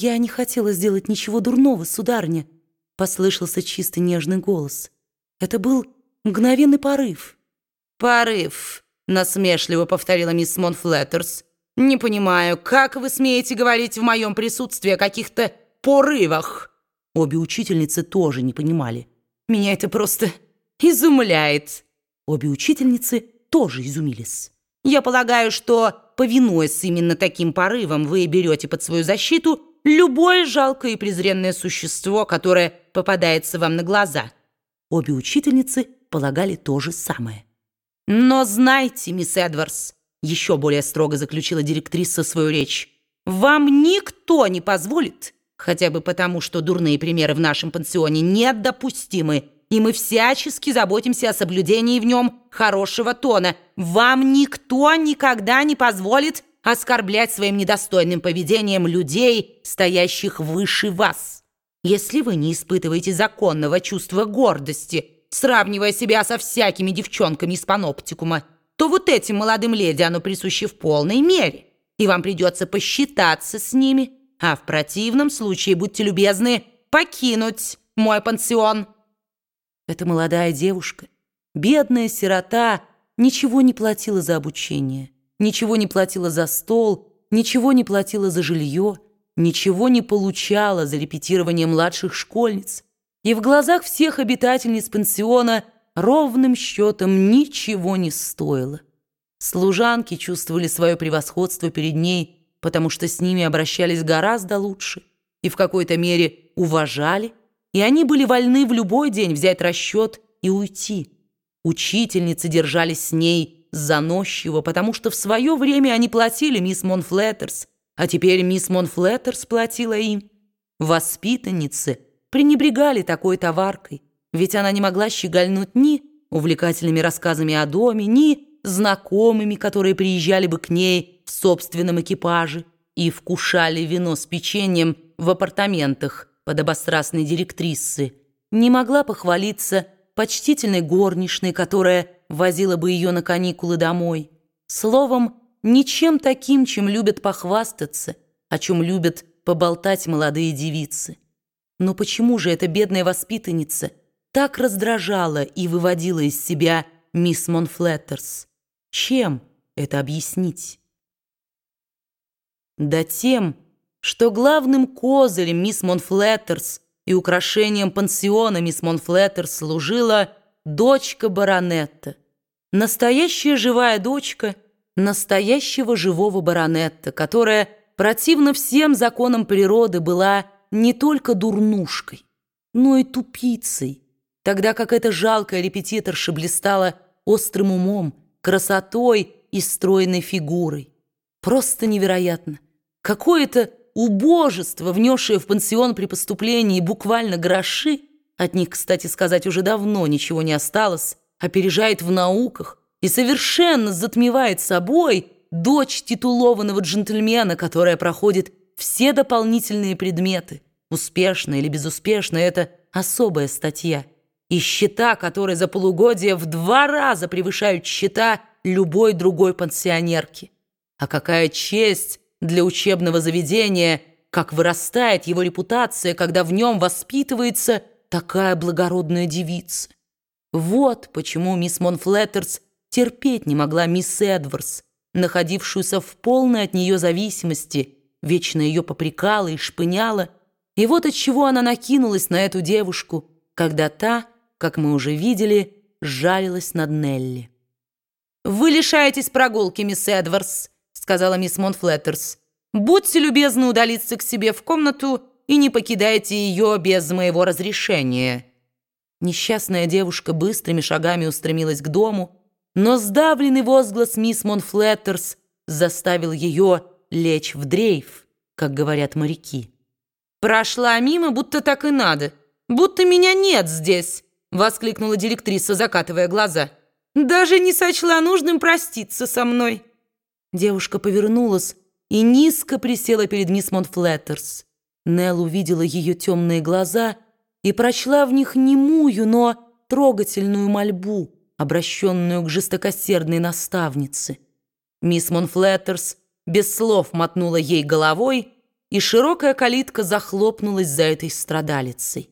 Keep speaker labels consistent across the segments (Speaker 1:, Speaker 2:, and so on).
Speaker 1: «Я не хотела сделать ничего дурного, сударыня», — послышался чистый нежный голос. Это был мгновенный порыв.
Speaker 2: «Порыв», — насмешливо повторила мисс Монфлеттерс. «Не понимаю, как вы смеете говорить в моем присутствии о каких-то порывах?»
Speaker 1: Обе учительницы тоже не понимали.
Speaker 2: «Меня это просто изумляет».
Speaker 1: Обе учительницы тоже изумились.
Speaker 2: «Я полагаю, что, повинуясь именно таким порывам, вы берете под свою защиту любое жалкое и презренное существо, которое попадается вам на глаза».
Speaker 1: Обе учительницы полагали то же самое.
Speaker 2: «Но знайте, мисс Эдвардс», — еще более строго заключила директриса свою речь, «вам никто не позволит, хотя бы потому, что дурные примеры в нашем пансионе недопустимы, и мы всячески заботимся о соблюдении в нем хорошего тона. Вам никто никогда не позволит оскорблять своим недостойным поведением людей, стоящих выше вас. Если вы не испытываете законного чувства гордости, сравнивая себя со всякими девчонками из паноптикума, то вот этим молодым леди оно присуще в полной мере, и вам придется посчитаться с ними, а в противном случае, будьте любезны, покинуть мой пансион».
Speaker 1: Эта молодая девушка, бедная сирота, ничего не платила за обучение, ничего не платила за стол, ничего не платила за жилье, ничего не получала за репетирование младших школьниц, и в глазах всех обитательниц пансиона ровным счетом ничего не стоило. Служанки чувствовали свое превосходство перед ней, потому что с ними обращались гораздо лучше и в какой-то мере уважали, и они были вольны в любой день взять расчет и уйти. Учительницы держались с ней заносчиво, потому что в свое время они платили мисс Монфлеттерс, а теперь мисс Монфлеттерс платила им. Воспитанницы пренебрегали такой товаркой, ведь она не могла щегольнуть ни увлекательными рассказами о доме, ни знакомыми, которые приезжали бы к ней в собственном экипаже и вкушали вино с печеньем в апартаментах, подобострастной директрисы, не могла похвалиться почтительной горничной, которая возила бы ее на каникулы домой. Словом, ничем таким, чем любят похвастаться, о чем любят поболтать молодые девицы. Но почему же эта бедная воспитанница так раздражала и выводила из себя мисс Монфлеттерс? Чем это объяснить? Да тем, что главным козырем мисс Монфлеттерс и украшением пансиона мисс Монфлеттерс служила дочка баронетта. Настоящая живая дочка настоящего живого баронетта, которая противно всем законам природы была не только дурнушкой, но и тупицей, тогда как эта жалкая репетиторша блистала острым умом, красотой и стройной фигурой. Просто невероятно. Какое-то убожество, внесшее в пансион при поступлении буквально гроши, от них, кстати сказать, уже давно ничего не осталось, опережает в науках и совершенно затмевает собой дочь титулованного джентльмена, которая проходит все дополнительные предметы. Успешно или безуспешно – это особая статья. И счета, которые за полугодие в два раза превышают счета любой другой пансионерки. А какая честь для учебного заведения, как вырастает его репутация, когда в нем воспитывается такая благородная девица. Вот почему мисс Монфлеттерс терпеть не могла мисс Эдвардс, находившуюся в полной от нее зависимости, вечно ее попрекала и шпыняла, и вот от чего она накинулась на эту девушку, когда та, как мы уже видели, сжалилась над Нелли.
Speaker 2: «Вы лишаетесь прогулки, мисс Эдвардс», сказала мисс Монфлеттерс. «Будьте любезны удалиться к себе в комнату и не покидайте ее без моего разрешения».
Speaker 1: Несчастная девушка быстрыми шагами устремилась к дому, но сдавленный возглас мисс Монфлеттерс заставил ее лечь в дрейф, как говорят моряки.
Speaker 2: «Прошла мимо, будто так и надо, будто меня нет здесь», воскликнула директриса, закатывая глаза. «Даже не сочла нужным проститься со мной».
Speaker 1: Девушка повернулась и низко присела перед мисс Монфлеттерс. Нелл увидела ее темные глаза и прочла в них немую, но трогательную мольбу, обращенную к жестокосердной наставнице. Мисс Монфлеттерс без слов мотнула ей головой и широкая калитка захлопнулась за этой страдалицей.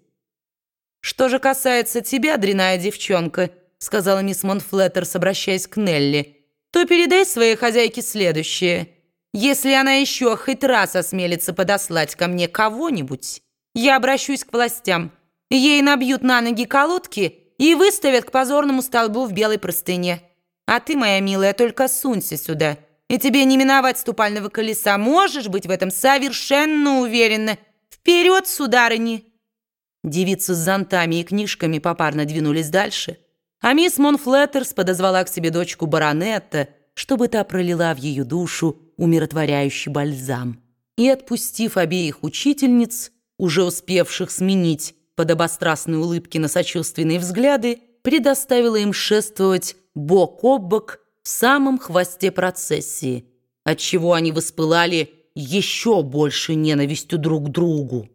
Speaker 1: «Что же касается тебя, дряная девчонка», — сказала мисс Монфлеттерс, обращаясь к Нелли, «то передай своей хозяйке следующее. Если она еще хоть раз осмелится подослать ко мне кого-нибудь, я обращусь к властям. Ей набьют на ноги колодки и выставят к позорному столбу в белой простыне. А ты, моя милая, только сунься сюда, и тебе не миновать ступального колеса. Можешь быть в этом совершенно уверена. Вперед, сударыни!» Девицы с зонтами и книжками попарно двинулись дальше, а мисс Монфлеттерс подозвала к себе дочку баронетта, чтобы та пролила в ее душу умиротворяющий бальзам. И, отпустив обеих учительниц, уже успевших сменить подобострастные улыбки на сочувственные взгляды, предоставила им шествовать бок о бок в самом хвосте процессии, отчего они воспылали еще больше ненавистью друг к другу.